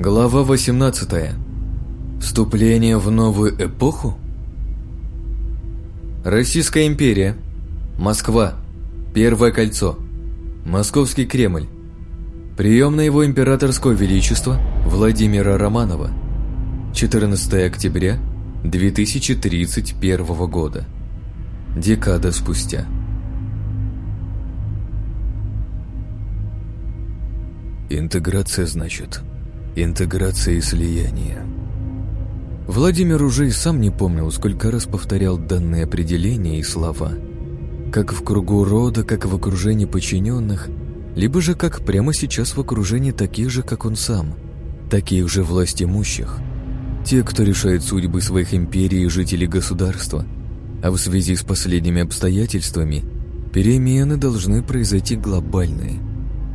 Глава 18. Вступление в новую эпоху? Российская империя. Москва. Первое кольцо. Московский Кремль. Прием на его императорского величества Владимира Романова. 14 октября 2031 года. Декада спустя. Интеграция, значит. Интеграция и слияние. Владимир уже и сам не помнил, сколько раз повторял данные определения и слова. Как в кругу рода, как в окружении подчиненных, либо же как прямо сейчас в окружении таких же, как он сам, таких же власть имущих. Те, кто решает судьбы своих империй и жителей государства. А в связи с последними обстоятельствами, перемены должны произойти глобальные,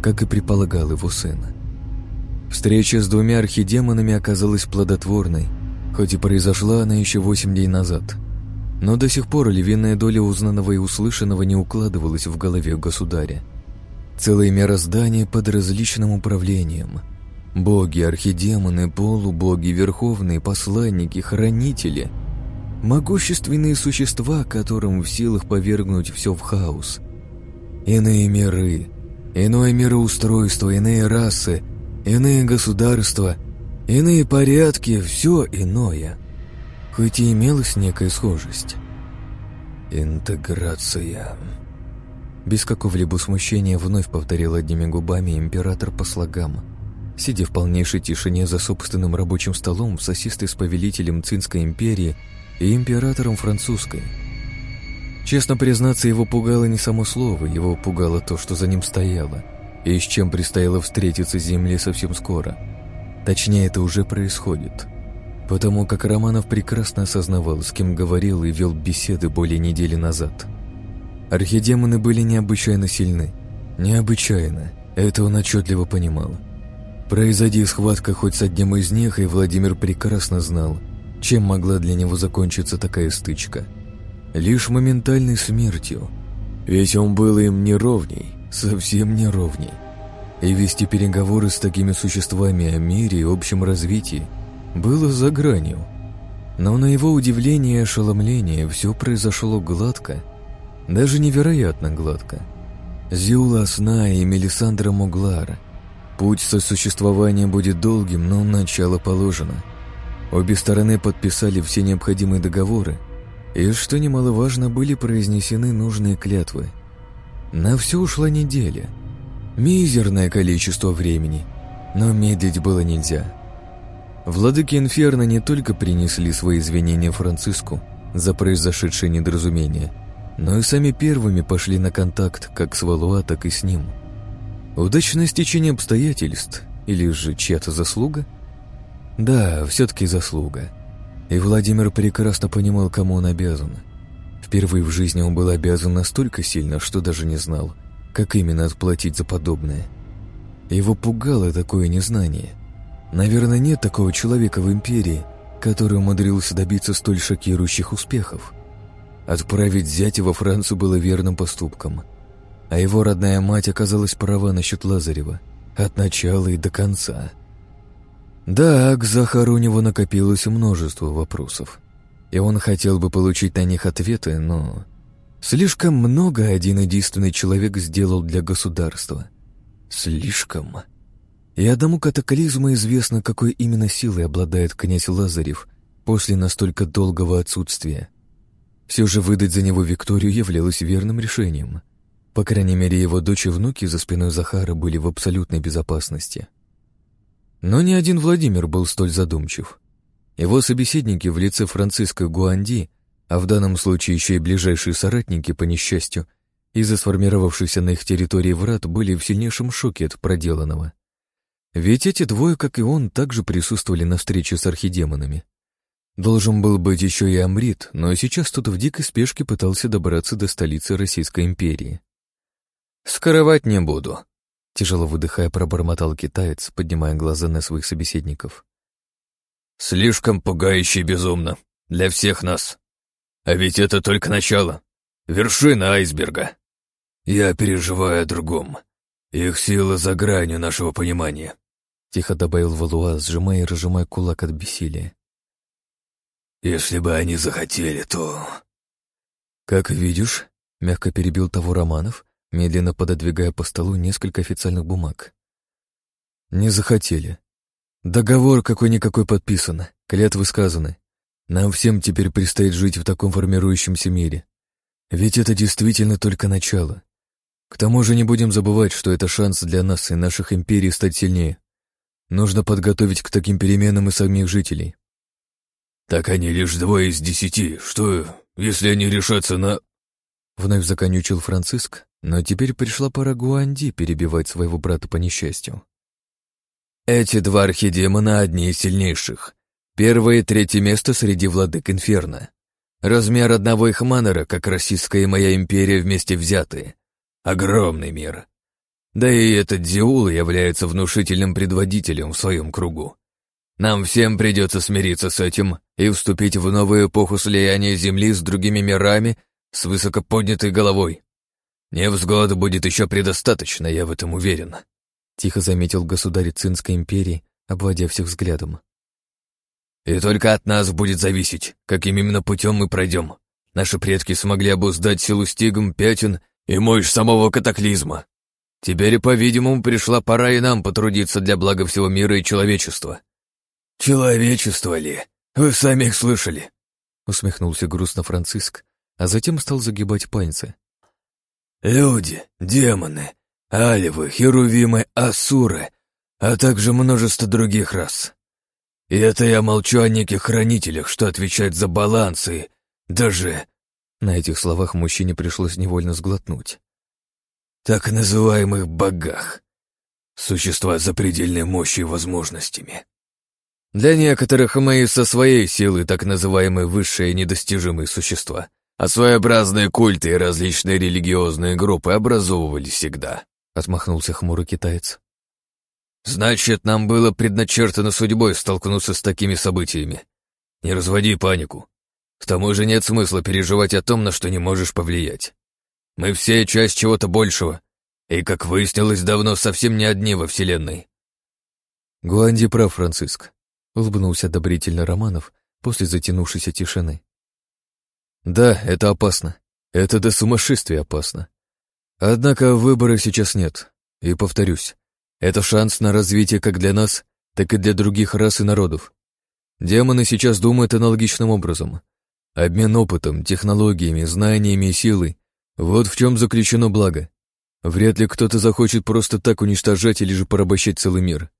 как и предполагал его сын. Встреча с двумя архидемонами оказалась плодотворной, хоть и произошла она еще восемь дней назад. Но до сих пор львиная доля узнанного и услышанного не укладывалась в голове государя. Целое мироздание под различным управлением. Боги, архидемоны, полубоги, верховные, посланники, хранители. Могущественные существа, которым в силах повергнуть все в хаос. Иные миры, иное мироустройство, иные расы — Иные государства, иные порядки, все иное. Хоть и имелась некая схожесть. Интеграция. Без какого-либо смущения вновь повторил одними губами император по слогам, сидя в полнейшей тишине за собственным рабочим столом в сосистой с повелителем Цинской империи и императором французской. Честно признаться, его пугало не само слово, его пугало то, что за ним стояло – и с чем предстояло встретиться Земле совсем скоро. Точнее, это уже происходит. Потому как Романов прекрасно осознавал, с кем говорил и вел беседы более недели назад. Архидемоны были необычайно сильны. Необычайно. Это он отчетливо понимал. Произойди схватка хоть с одним из них, и Владимир прекрасно знал, чем могла для него закончиться такая стычка. Лишь моментальной смертью. Ведь он был им не ровней, совсем не ровней. И вести переговоры с такими существами о мире и общем развитии было за гранью. Но на его удивление и ошеломление все произошло гладко, даже невероятно гладко. Зиула Сна и Мелисандра Муглара. Путь сосуществования будет долгим, но начало положено. Обе стороны подписали все необходимые договоры, и, что немаловажно, были произнесены нужные клятвы – на все ушла неделя. Мизерное количество времени, но медлить было нельзя. Владыки Инферно не только принесли свои извинения Франциску за произошедшее недоразумение, но и сами первыми пошли на контакт как с Валуа, так и с ним. Удачное стечение обстоятельств или же чья-то заслуга? Да, все-таки заслуга. И Владимир прекрасно понимал, кому он обязан – Впервые в жизни он был обязан настолько сильно, что даже не знал, как именно отплатить за подобное. Его пугало такое незнание. Наверное, нет такого человека в империи, который умудрился добиться столь шокирующих успехов. Отправить зятя во Францию было верным поступком. А его родная мать оказалась права насчет Лазарева. От начала и до конца. Да, к Захару у него накопилось множество вопросов и он хотел бы получить на них ответы, но... Слишком много один единственный человек сделал для государства. Слишком. И одному катаклизму известно, какой именно силой обладает князь Лазарев после настолько долгого отсутствия. Все же выдать за него Викторию являлось верным решением. По крайней мере, его дочь и внуки за спиной Захара были в абсолютной безопасности. Но ни один Владимир был столь задумчив. Его собеседники в лице Франциска Гуанди, а в данном случае еще и ближайшие соратники, по несчастью, из-за сформировавшихся на их территории врат, были в сильнейшем шоке от проделанного. Ведь эти двое, как и он, также присутствовали на встрече с архидемонами. Должен был быть еще и Амрит, но сейчас тут в дикой спешке пытался добраться до столицы Российской империи. «Скрывать не буду», — тяжело выдыхая, пробормотал китаец, поднимая глаза на своих собеседников. Слишком пугающе и безумно. Для всех нас. А ведь это только начало. Вершина айсберга. Я переживаю о другом. Их сила за гранью нашего понимания. тихо добавил Валуа, сжимая и разжимая кулак от бессилия. «Если бы они захотели, то...» «Как видишь», — мягко перебил того Романов, медленно пододвигая по столу несколько официальных бумаг. «Не захотели. Договор какой-никакой подписан, клятвы сказаны. Нам всем теперь предстоит жить в таком формирующемся мире. Ведь это действительно только начало. К тому же не будем забывать, что это шанс для нас и наших империй стать сильнее. Нужно подготовить к таким переменам и самих жителей. Так они лишь двое из десяти. Что, если они решатся на... Вновь законючил Франциск, но теперь пришла пора Гуанди перебивать своего брата по несчастью. Эти два архидемона одни из сильнейших. Первое и третье место среди владык Инферно. Размер одного их манора, как Российская и моя империя вместе взятые. Огромный мир. Да и этот Диул является внушительным предводителем в своем кругу. Нам всем придется смириться с этим и вступить в новую эпоху слияния Земли с другими мирами с высоко поднятой головой. Невзгод будет еще предостаточно, я в этом уверен. Тихо заметил государь Цинской империи, обводя всех взглядом. И только от нас будет зависеть, каким именно путем мы пройдем. Наши предки смогли обуздать силу стигм, пятен и мощь самого катаклизма. Теперь, по-видимому, пришла пора и нам потрудиться для блага всего мира и человечества. Человечество ли? Вы сами их слышали? Усмехнулся грустно Франциск, а затем стал загибать пальцы. Люди, демоны, алевы, херувимы, асуры, а также множество других рас. И это я молчу о неких хранителях, что отвечают за балансы, даже... На этих словах мужчине пришлось невольно сглотнуть. Так называемых богах. Существа запредельной мощью и возможностями. Для некоторых мы со своей силы так называемые высшие и недостижимые существа, а своеобразные культы и различные религиозные группы образовывались всегда, — отмахнулся хмурый китаец. Значит, нам было предначертано судьбой столкнуться с такими событиями. Не разводи панику. К тому же нет смысла переживать о том, на что не можешь повлиять. Мы все часть чего-то большего, и, как выяснилось, давно совсем не одни во Вселенной. Гуанди прав, Франциск, улыбнулся одобрительно Романов после затянувшейся тишины. Да, это опасно. Это до сумасшествия опасно. Однако выбора сейчас нет. И повторюсь, это шанс на развитие как для нас, так и для других рас и народов. Демоны сейчас думают аналогичным образом. Обмен опытом, технологиями, знаниями и силой — вот в чем заключено благо. Вряд ли кто-то захочет просто так уничтожать или же порабощать целый мир.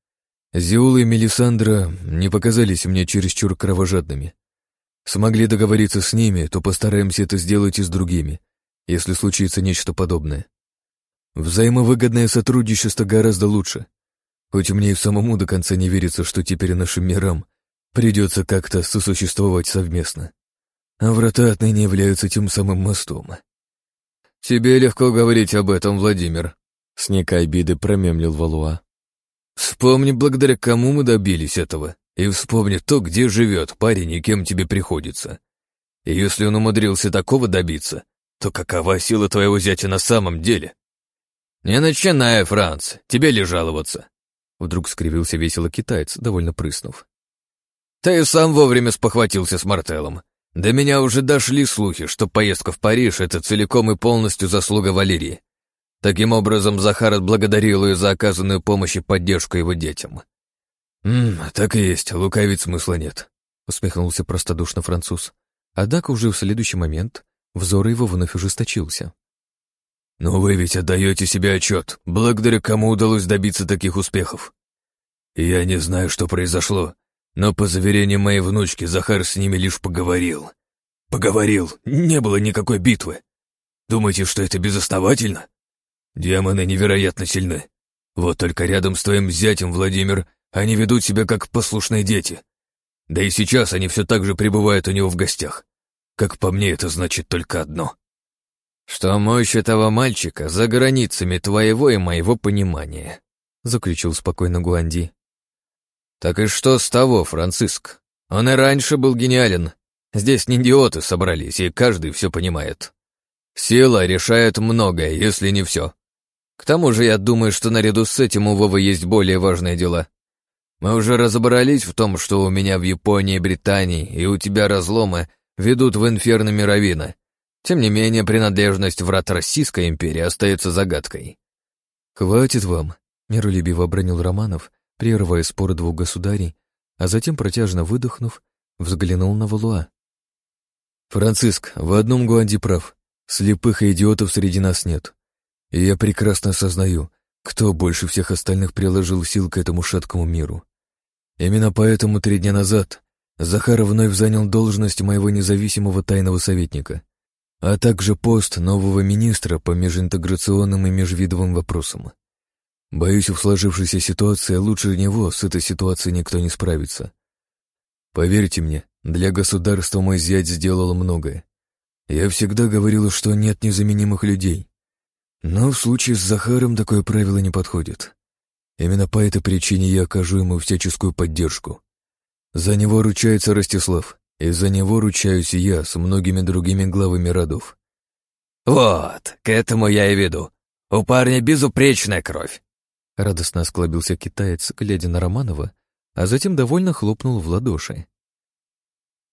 Зиула и Мелисандра не показались мне чересчур кровожадными. Смогли договориться с ними, то постараемся это сделать и с другими, если случится нечто подобное. Взаимовыгодное сотрудничество гораздо лучше. Хоть мне и самому до конца не верится, что теперь нашим мирам придется как-то сосуществовать совместно. А врата отныне являются тем самым мостом. «Тебе легко говорить об этом, Владимир», — с некой обиды промемлил Валуа. «Вспомни, благодаря кому мы добились этого, и вспомни то, где живет парень и кем тебе приходится. И если он умудрился такого добиться, то какова сила твоего зятя на самом деле?» «Не начинай, Франц, тебе ли жаловаться?» Вдруг скривился весело китаец, довольно прыснув. «Ты сам вовремя спохватился с Мартеллом. До меня уже дошли слухи, что поездка в Париж — это целиком и полностью заслуга Валерии. Таким образом, Захар отблагодарил ее за оказанную помощь и поддержку его детям». «Ммм, так и есть, лукавить смысла нет», — усмехнулся простодушно француз. Однако уже в следующий момент взор его вновь ужесточился. Но вы ведь отдаете себе отчет, благодаря кому удалось добиться таких успехов. Я не знаю, что произошло, но по заверениям моей внучки Захар с ними лишь поговорил. Поговорил, не было никакой битвы. Думаете, что это безосновательно? Демоны невероятно сильны. Вот только рядом с твоим зятем, Владимир, они ведут себя как послушные дети. Да и сейчас они все так же пребывают у него в гостях. Как по мне, это значит только одно что мощь этого мальчика за границами твоего и моего понимания», — заключил спокойно Гуанди. «Так и что с того, Франциск? Он и раньше был гениален. Здесь не идиоты собрались, и каждый все понимает. Сила решает многое, если не все. К тому же я думаю, что наряду с этим у Вовы есть более важные дела. Мы уже разобрались в том, что у меня в Японии Британии и у тебя разломы ведут в инферно Мировина. Тем не менее, принадлежность врат Российской империи остается загадкой. «Хватит вам», — миролюбиво обронил Романов, прерывая спор двух государей, а затем, протяжно выдохнув, взглянул на Валуа. «Франциск, в одном Гуанди прав. Слепых идиотов среди нас нет. И я прекрасно осознаю, кто больше всех остальных приложил сил к этому шаткому миру. Именно поэтому три дня назад Захаров вновь занял должность моего независимого тайного советника, а также пост нового министра по межинтеграционным и межвидовым вопросам. Боюсь, в сложившейся ситуации лучше него с этой ситуацией никто не справится. Поверьте мне, для государства мой зять сделал многое. Я всегда говорил, что нет незаменимых людей. Но в случае с Захаром такое правило не подходит. Именно по этой причине я окажу ему всяческую поддержку. За него ручается Ростислав, и за него ручаюсь я с многими другими главами родов. «Вот, к этому я и веду. У парня безупречная кровь. Радостно осклабился китаец, глядя на Романова, а затем довольно хлопнул в ладоши.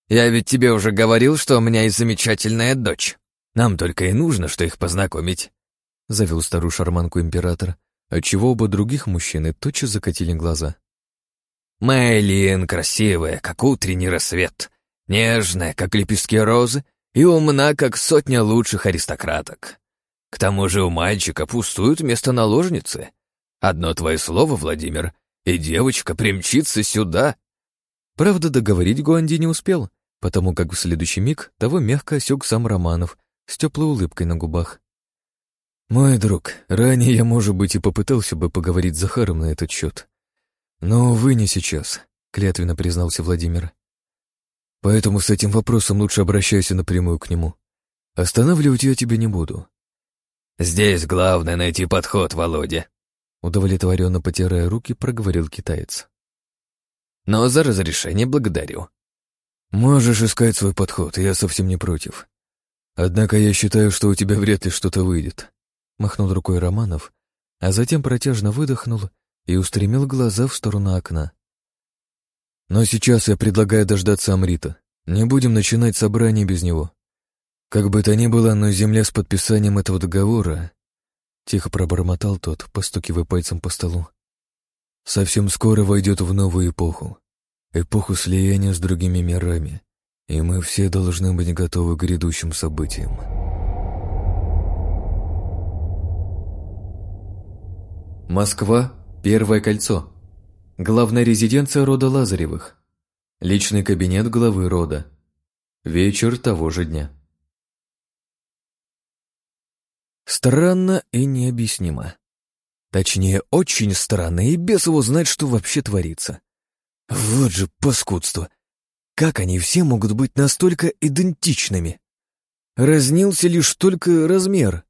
«Я ведь тебе уже говорил, что у меня есть замечательная дочь. Нам только и нужно, что их познакомить», — завел старую шарманку император, отчего оба других мужчины тотчас закатили глаза. «Мэйлин красивая, как утренний рассвет, нежная, как лепестки розы, и умна, как сотня лучших аристократок. К тому же у мальчика пустуют место наложницы. Одно твое слово, Владимир, и девочка примчится сюда. Правда, договорить Гуанди не успел, потому как в следующий миг того мягко осек сам Романов с теплой улыбкой на губах. «Мой друг, ранее я, может быть, и попытался бы поговорить с Захаром на этот счет. Но, увы, не сейчас», — клятвенно признался Владимир. «Поэтому с этим вопросом лучше обращайся напрямую к нему. Останавливать я тебя не буду». «Здесь главное найти подход, Володя», Удовлетворенно потирая руки, проговорил китаец. «Но за разрешение благодарю». «Можешь искать свой подход, я совсем не против. Однако я считаю, что у тебя вряд ли что-то выйдет», — махнул рукой Романов, а затем протяжно выдохнул и устремил глаза в сторону окна. «Но сейчас я предлагаю дождаться Амрита. Не будем начинать собрание без него. Как бы то ни было, но земля с подписанием этого договора Тихо пробормотал тот, постукивая пальцем по столу. Совсем скоро войдет в новую эпоху. Эпоху слияния с другими мирами. И мы все должны быть готовы к грядущим событиям. Москва, Первое кольцо. Главная резиденция рода Лазаревых. Личный кабинет главы рода. Вечер того же дня. Странно и необъяснимо. Точнее, очень странно, и без его знать, что вообще творится. Вот же паскудство. Как они все могут быть настолько идентичными? Разнился лишь только размер.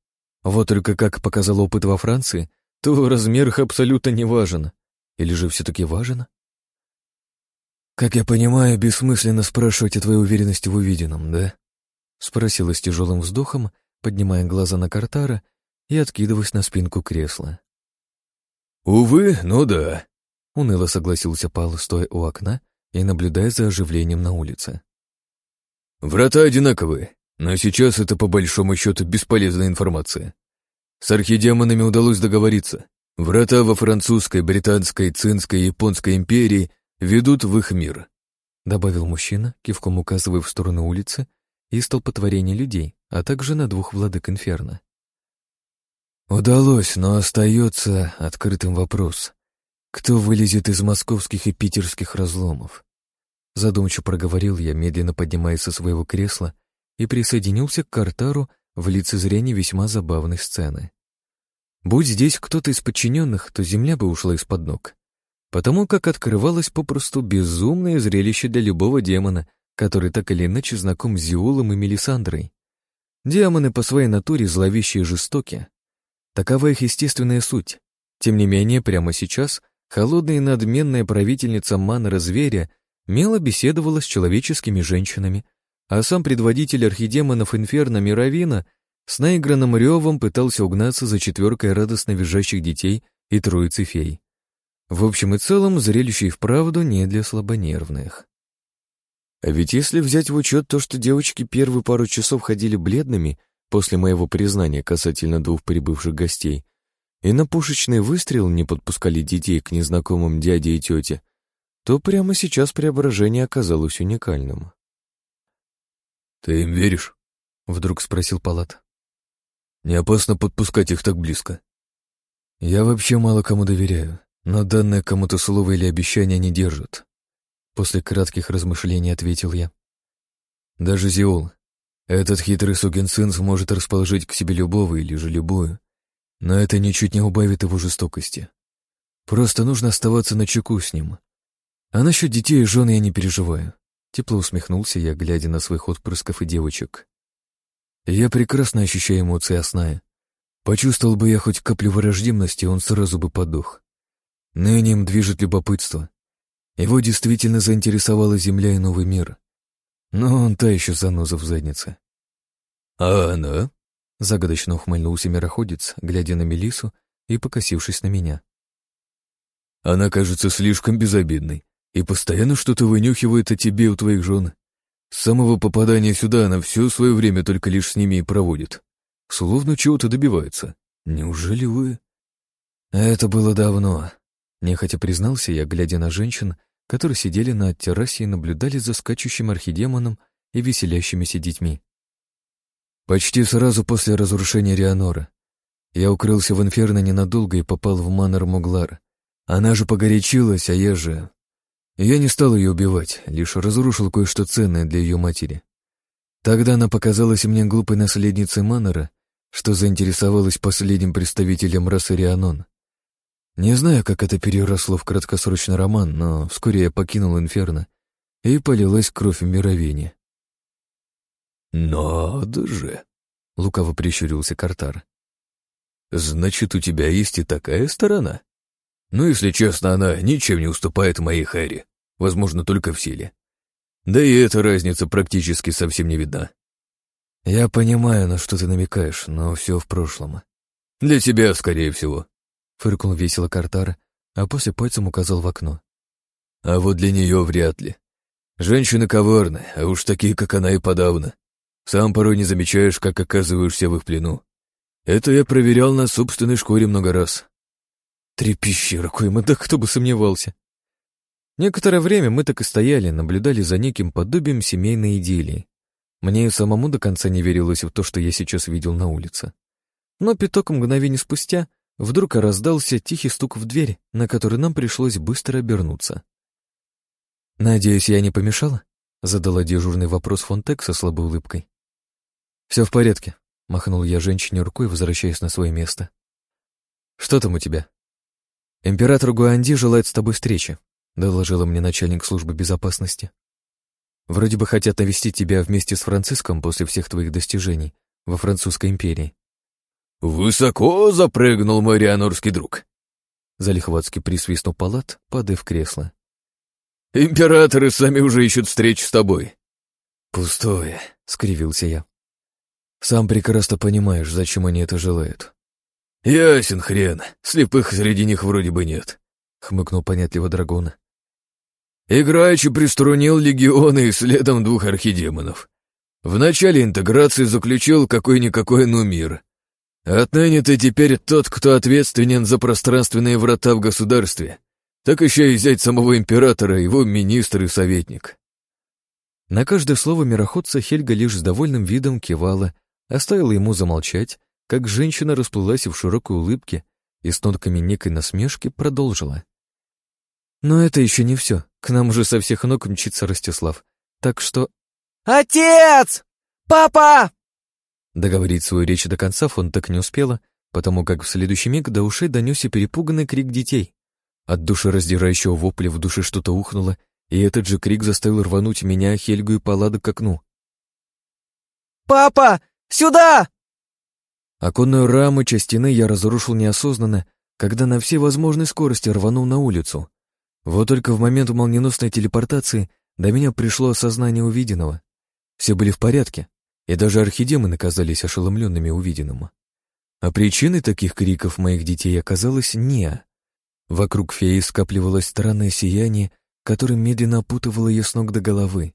Вот только, как показал опыт во Франции, то размер абсолютно не важен. Или же все-таки важен? «Как я понимаю, бессмысленно спрашивать о твоей уверенности в увиденном, да?» Спросила с тяжелым вздохом, поднимая глаза на Картара и откидываясь на спинку кресла. «Увы, ну да», — уныло согласился Пал, стоя у окна и наблюдая за оживлением на улице. «Врата одинаковые, но сейчас это по большому счету бесполезная информация. С архидемонами удалось договориться. Врата во французской, британской, цинской японской империи ведут в их мир», — добавил мужчина, кивком указывая в сторону улицы и столпотворения людей, а также на двух владык Инферно. Удалось, но остается открытым вопрос. Кто вылезет из московских и питерских разломов? Задумчиво проговорил я, медленно поднимаясь со своего кресла и присоединился к Картару в лицезрении весьма забавной сцены. Будь здесь кто-то из подчиненных, то земля бы ушла из-под ног. Потому как открывалось попросту безумное зрелище для любого демона, который так или иначе знаком с Зиулом и Мелисандрой. Демоны по своей натуре зловещие и жестоки. Такова их естественная суть. Тем не менее, прямо сейчас холодная и надменная правительница Маннера Зверя мило беседовала с человеческими женщинами, а сам предводитель архидемонов Инферно Мировина с наигранным ревом пытался угнаться за четверкой радостно визжащих детей и троицы фей. В общем и целом, зрелище и вправду не для слабонервных. А ведь если взять в учет то, что девочки первые пару часов ходили бледными после моего признания касательно двух прибывших гостей, и на пушечный выстрел не подпускали детей к незнакомым дяде и тете, то прямо сейчас преображение оказалось уникальным. «Ты им веришь?» — вдруг спросил Палат. «Не опасно подпускать их так близко?» «Я вообще мало кому доверяю, но данное кому-то слово или обещание не держат. После кратких размышлений ответил я. Даже Зиул, этот хитрый сукин сын сможет расположить к себе любого или же любую, но это ничуть не убавит его жестокости. Просто нужно оставаться на чеку с ним. А насчет детей и жен я не переживаю. Тепло усмехнулся я, глядя на своих отпрысков и девочек. Я прекрасно ощущаю эмоции Осная. Почувствовал бы я хоть каплю враждебности, он сразу бы подох. Ныне им движет любопытство. Его действительно заинтересовала Земля и новый мир. Но он та еще заноза в заднице. «А она?» — загадочно ухмыльнулся мироходец, глядя на Мелису и покосившись на меня. «Она кажется слишком безобидной и постоянно что-то вынюхивает о тебе у твоих жен. С самого попадания сюда она все свое время только лишь с ними и проводит. Словно чего-то добивается. Неужели вы...» «Это было давно», Нехотя признался я, глядя на женщин, которые сидели на террасе и наблюдали за скачущим архидемоном и веселящимися детьми. Почти сразу после разрушения Рианора я укрылся в инферно ненадолго и попал в Манор Муглар. Она же погорячилась, а я же... Я не стал ее убивать, лишь разрушил кое-что ценное для ее матери. Тогда она показалась мне глупой наследницей Манора, что заинтересовалась последним представителем расы Рианон. Не знаю, как это переросло в краткосрочный роман, но вскоре я покинул Инферно, и полилась кровь в мировине. «Надо же!» — лукаво прищурился Картар. «Значит, у тебя есть и такая сторона? Ну, если честно, она ничем не уступает моей Хэри, возможно, только в силе. Да и эта разница практически совсем не видна». «Я понимаю, на что ты намекаешь, но все в прошлом». «Для тебя, скорее всего», Фыркнул весело Картар, а после пальцем указал в окно. А вот для нее вряд ли. Женщины коварны, а уж такие, как она, и подавно. Сам порой не замечаешь, как оказываешься в их плену. Это я проверял на собственной шкуре много раз. Трепещи, Ракуема, да кто бы сомневался. Некоторое время мы так и стояли, наблюдали за неким подобием семейной идиллии. Мне и самому до конца не верилось в то, что я сейчас видел на улице. Но пяток мгновений спустя Вдруг раздался тихий стук в дверь, на который нам пришлось быстро обернуться. «Надеюсь, я не помешала?» — задала дежурный вопрос Фонтек со слабой улыбкой. «Все в порядке», — махнул я женщине рукой, возвращаясь на свое место. «Что там у тебя?» «Император Гуанди желает с тобой встречи», — доложила мне начальник службы безопасности. «Вроде бы хотят навестить тебя вместе с Франциском после всех твоих достижений во Французской империи. «Высоко запрыгнул мой рианорский друг!» Залихватски присвистнул палат, падая в кресло. «Императоры сами уже ищут встречу с тобой». «Пустое», — скривился я. «Сам прекрасно понимаешь, зачем они это желают». «Ясен хрен, слепых среди них вроде бы нет», — хмыкнул понятливо драгон. Играючи приструнил легионы и следом двух архидемонов. В начале интеграции заключил какой-никакой нумир, Отныне ты теперь тот, кто ответственен за пространственные врата в государстве. Так еще и взять самого императора, его министр и советник. На каждое слово мироходца Хельга лишь с довольным видом кивала, оставила ему замолчать, как женщина расплылась в широкой улыбке и с нотками некой насмешки продолжила. Но это еще не все. К нам уже со всех ног мчится Ростислав. Так что... «Отец! Папа!» Договорить свою речь до конца фон так не успела, потому как в следующий миг до ушей донесся перепуганный крик детей. От душераздирающего вопля в душе что-то ухнуло, и этот же крик заставил рвануть меня, Хельгу и Паллада к окну. «Папа! Сюда!» Оконную раму часть стены я разрушил неосознанно, когда на всей возможной скорости рванул на улицу. Вот только в момент молниеносной телепортации до меня пришло осознание увиденного. Все были в порядке, и даже архидемоны казались ошеломленными увиденным. А причиной таких криков моих детей оказалась не. Вокруг феи скапливалось странное сияние, которое медленно опутывало ее с ног до головы.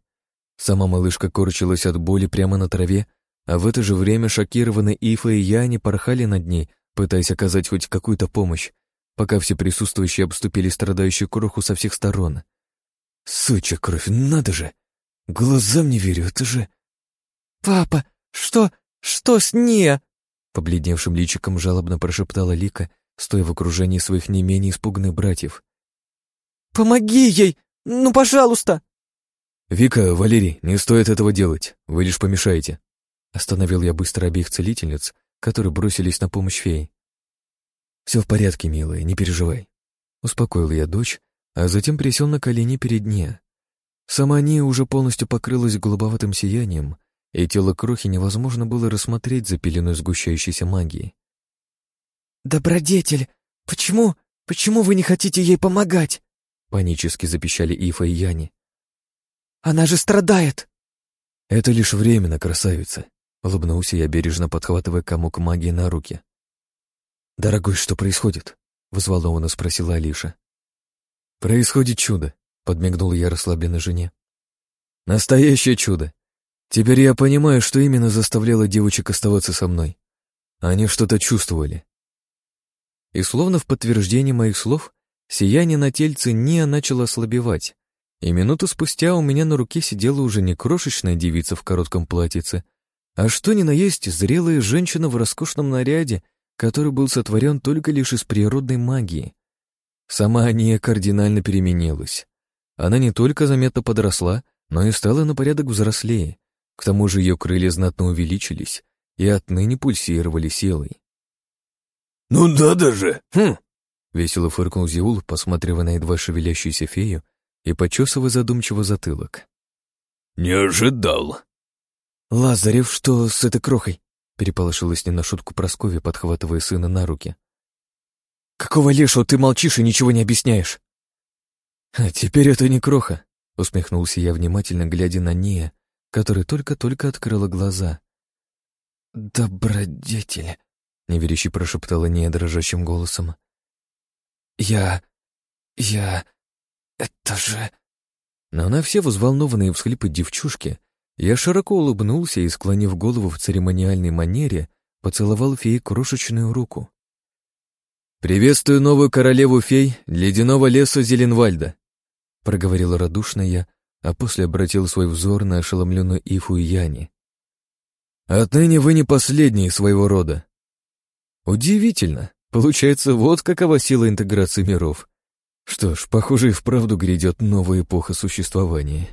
Сама малышка корчилась от боли прямо на траве, а в это же время шокированные Ифа и Яни порхали над ней, пытаясь оказать хоть какую-то помощь, пока все присутствующие обступили страдающую кроху со всех сторон. «Сучья кровь, надо же! Глазам не верю, это же...» «Папа, что... что с ней?» Побледневшим личиком жалобно прошептала Лика, стоя в окружении своих не менее испуганных братьев. «Помоги ей! Ну, пожалуйста!» «Вика, Валерий, не стоит этого делать, вы лишь помешаете». Остановил я быстро обеих целительниц, которые бросились на помощь фее. «Все в порядке, милая, не переживай». Успокоил я дочь, а затем присел на колени перед ней. Сама Ния уже полностью покрылась голубоватым сиянием, и тело крохи невозможно было рассмотреть за пеленой сгущающейся магии. «Добродетель, почему, почему вы не хотите ей помогать?» Панически запищали Ифа и Яни. «Она же страдает!» «Это лишь временно, красавица», — улыбнулся я, бережно подхватывая комок магии на руки. «Дорогой, что происходит?» — взволнованно спросила Алиша. «Происходит чудо», — подмигнул я расслабленной жене. «Настоящее чудо. Теперь я понимаю, что именно заставляло девочек оставаться со мной. Они что-то чувствовали». И словно в подтверждение моих слов, сияние на тельце Ния начало ослабевать, и минуту спустя у меня на руке сидела уже не крошечная девица в коротком платьице, а что ни на есть зрелая женщина в роскошном наряде, который был сотворен только лишь из природной магии. Сама Ания кардинально переменилась. Она не только заметно подросла, но и стала на порядок взрослее. К тому же ее крылья знатно увеличились и отныне пульсировали силой. «Ну надо же! Хм!» — весело фыркнул Зиул, посматривая на едва шевелящуюся фею и почесывая задумчиво затылок. «Не ожидал!» «Лазарев, что с этой крохой?» — переполошилась не на шутку Прасковья, подхватывая сына на руки. «Какого лешего ты молчишь и ничего не объясняешь?» «А теперь это не кроха», — усмехнулся я, внимательно глядя на Ния, которая только-только открыла глаза. «Добродетель», — неверяще прошептала Ния дрожащим голосом. «Я... я... это же...» Но на все взволнованные всхлипы девчушки я широко улыбнулся и, склонив голову в церемониальной манере, поцеловал феи крошечную руку. «Приветствую новую королеву фей ледяного леса Зеленвальда», — проговорил радушно я, а после обратил свой взор на ошеломленную Ифу и Яни. «Отныне вы не последние своего рода». Удивительно. Получается, вот какова сила интеграции миров. Что ж, похоже, и вправду грядет новая эпоха существования.